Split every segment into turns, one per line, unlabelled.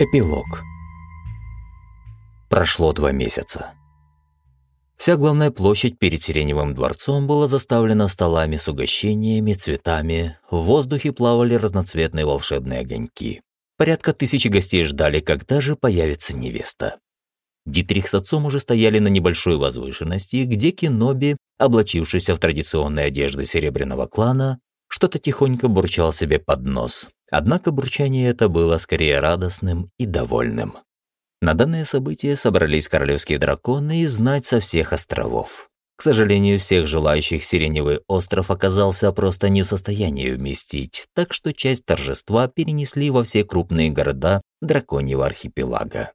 Эпилог. Прошло два месяца. Вся главная площадь перед Сиреневым дворцом была заставлена столами с угощениями, цветами, в воздухе плавали разноцветные волшебные огоньки. Порядка тысячи гостей ждали, когда же появится невеста. Дитрих с отцом уже стояли на небольшой возвышенности, где Киноби, облачившийся в традиционные одежды серебряного клана, что-то тихонько бурчал себе под нос, Однако бурчание это было скорее радостным и довольным. На данное событие собрались королевские драконы и знать со всех островов. К сожалению, всех желающих Сиреневый остров оказался просто не в состоянии вместить, так что часть торжества перенесли во все крупные города драконьего архипелага.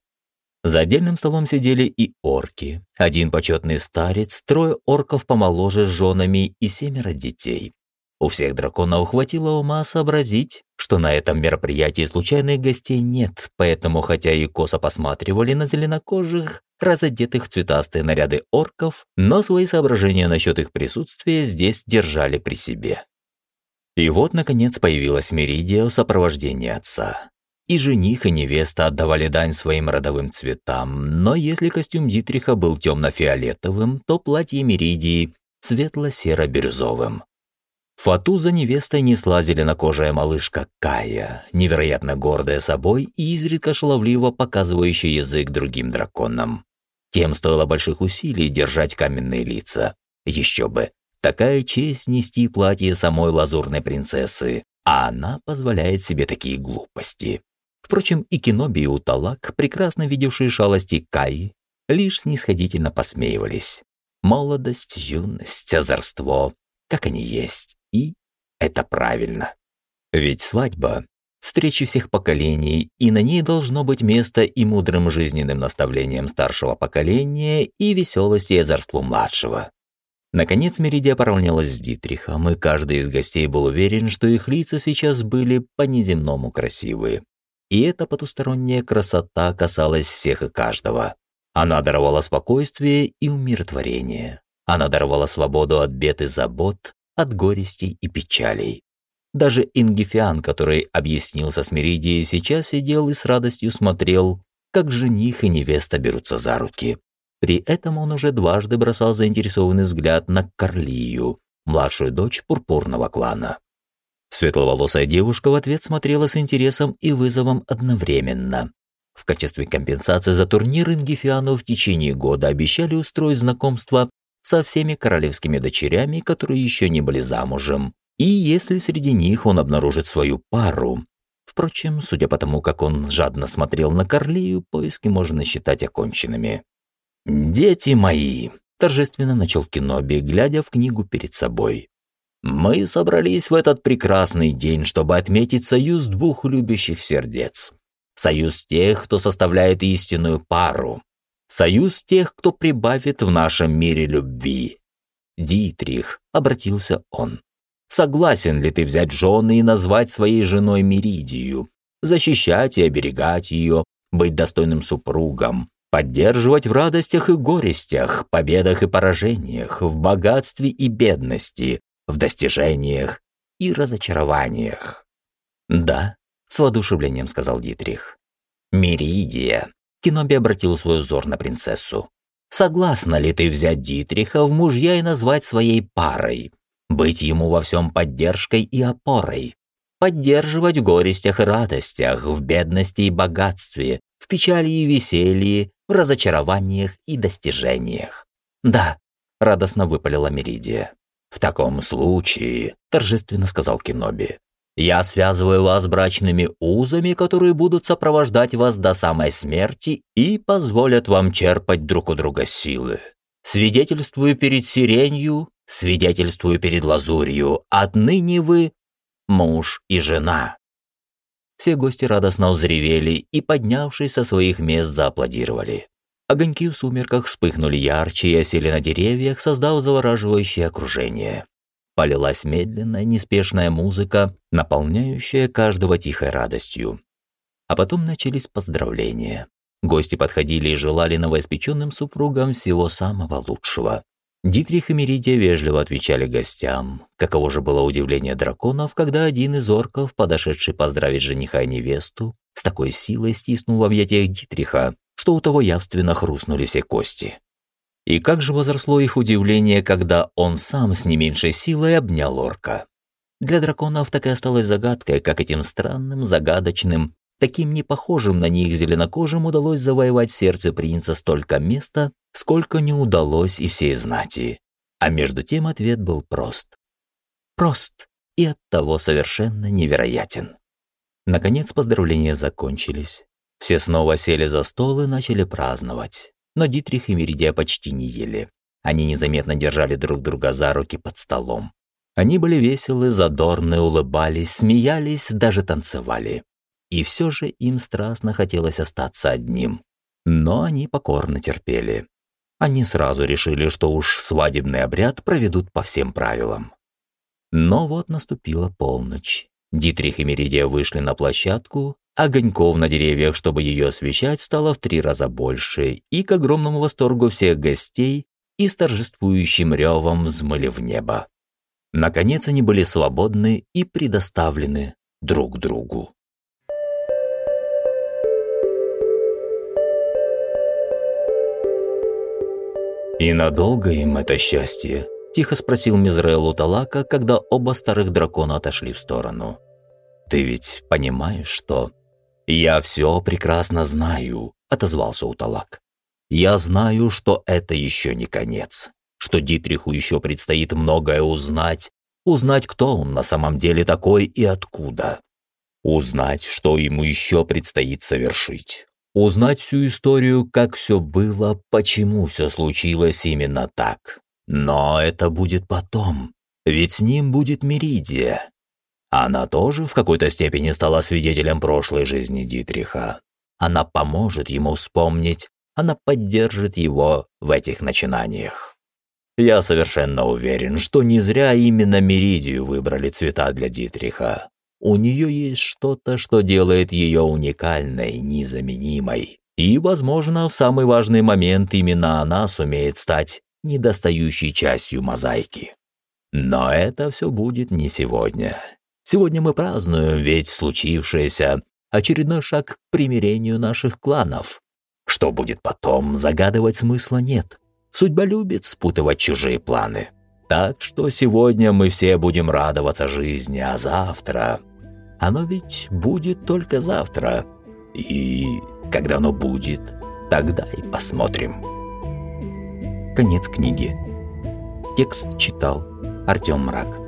За отдельным столом сидели и орки. Один почетный старец, трое орков помоложе с женами и семеро детей. У всех драконов хватило ума сообразить, что на этом мероприятии случайных гостей нет, поэтому хотя и косо посматривали на зеленокожих, разодетых в цветастые наряды орков, но свои соображения насчет их присутствия здесь держали при себе. И вот, наконец, появилась Меридия в сопровождении отца. И жених, и невеста отдавали дань своим родовым цветам, но если костюм Дитриха был темно-фиолетовым, то платье Меридии светло-серо-бирюзовым. Фату за невестой несла зеленокожая малышка Кая, невероятно гордая собой и изредка шаловливо показывающая язык другим драконам. Тем стоило больших усилий держать каменные лица. Еще бы, такая честь нести платье самой лазурной принцессы, а она позволяет себе такие глупости. Впрочем, и Киноби и Уталак, прекрасно видевшие шалости Каи, лишь снисходительно посмеивались. Молодость, юность, озорство, как они есть. И это правильно. Ведь свадьба – встреча всех поколений, и на ней должно быть место и мудрым жизненным наставлениям старшего поколения, и веселости и озорству младшего. Наконец Меридия поравнялась с Дитрихом, и каждый из гостей был уверен, что их лица сейчас были по-неземному красивые. И эта потусторонняя красота касалась всех и каждого. Она даровала спокойствие и умиротворение. Она даровала свободу от бед и забот, от горестей и печалей. Даже Ингифиан, который объяснился с Меридией, сейчас сидел и с радостью смотрел, как жених и невеста берутся за руки. При этом он уже дважды бросал заинтересованный взгляд на Карлию, младшую дочь пурпурного клана. Светловолосая девушка в ответ смотрела с интересом и вызовом одновременно. В качестве компенсации за турнир Ингифиану в течение года обещали устроить знакомство со всеми королевскими дочерями, которые еще не были замужем, и если среди них он обнаружит свою пару. Впрочем, судя по тому, как он жадно смотрел на Карлию, поиски можно считать оконченными. «Дети мои!» – торжественно начал Киноби, глядя в книгу перед собой. «Мы собрались в этот прекрасный день, чтобы отметить союз двух любящих сердец. Союз тех, кто составляет истинную пару, Союз тех, кто прибавит в нашем мире любви. Дитрих, обратился он. Согласен ли ты взять жены и назвать своей женой Меридию, защищать и оберегать ее, быть достойным супругом, поддерживать в радостях и горестях, победах и поражениях, в богатстве и бедности, в достижениях и разочарованиях? Да, с воодушевлением сказал Дитрих. Меридия, Киноби обратил свой взор на принцессу. «Согласна ли ты взять Дитриха в мужья и назвать своей парой? Быть ему во всем поддержкой и опорой? Поддерживать в горестях и радостях, в бедности и богатстве, в печали и веселье, в разочарованиях и достижениях?» «Да», — радостно выпалила Меридия. «В таком случае», — торжественно сказал Киноби, я связываю вас брачными узами, которые будут сопровождать вас до самой смерти и позволят вам черпать друг у друга силы. Свидетельствую перед сиренью, свидетельствую перед лазурью, отныне вы муж и жена». Все гости радостно взревели и, поднявшись со своих мест, зааплодировали. Огоньки в сумерках вспыхнули ярче и осели на деревьях, создав завораживающее окружение полилась медленная, неспешная музыка, наполняющая каждого тихой радостью. А потом начались поздравления. Гости подходили и желали новоиспеченным супругам всего самого лучшего. Дитрих и Меридия вежливо отвечали гостям. Каково же было удивление драконов, когда один из орков, подошедший поздравить жениха и невесту, с такой силой стиснул в объятиях Дитриха, что у того явственно хрустнули все кости. И как же возросло их удивление, когда он сам с не меньшей силой обнял орка. Для драконов так и осталась загадкой, как этим странным, загадочным, таким непохожим на них зеленокожим удалось завоевать в сердце принца столько места, сколько не удалось и всей знати. А между тем ответ был прост. Прост и оттого совершенно невероятен. Наконец поздравления закончились. Все снова сели за стол и начали праздновать. Но Дитрих и Меридия почти не ели. Они незаметно держали друг друга за руки под столом. Они были веселы, задорны, улыбались, смеялись, даже танцевали. И все же им страстно хотелось остаться одним. Но они покорно терпели. Они сразу решили, что уж свадебный обряд проведут по всем правилам. Но вот наступила полночь. Дитрих и Меридия вышли на площадку, огоньков на деревьях, чтобы ее освещать, стало в три раза больше, и к огромному восторгу всех гостей и с торжествующим ревом взмыли в небо. Наконец они были свободны и предоставлены друг другу. «И надолго им это счастье?» – тихо спросил Мизраэл у Талака, когда оба старых дракона отошли в сторону. «Ты ведь понимаешь, что...» «Я все прекрасно знаю», – отозвался Уталак. «Я знаю, что это еще не конец, что Дитриху еще предстоит многое узнать, узнать, кто он на самом деле такой и откуда, узнать, что ему еще предстоит совершить, узнать всю историю, как все было, почему все случилось именно так, но это будет потом, ведь с ним будет Меридия. Она тоже в какой-то степени стала свидетелем прошлой жизни Дитриха. Она поможет ему вспомнить, она поддержит его в этих начинаниях. Я совершенно уверен, что не зря именно Меридию выбрали цвета для Дитриха. У нее есть что-то, что делает ее уникальной, незаменимой. И, возможно, в самый важный момент именно она сумеет стать недостающей частью мозаики. Но это все будет не сегодня. Сегодня мы празднуем, ведь случившееся – очередной шаг к примирению наших кланов. Что будет потом, загадывать смысла нет. Судьба любит спутывать чужие планы. Так что сегодня мы все будем радоваться жизни, а завтра... Оно ведь будет только завтра. И когда оно будет, тогда и посмотрим. Конец книги. Текст читал Артем Мрак.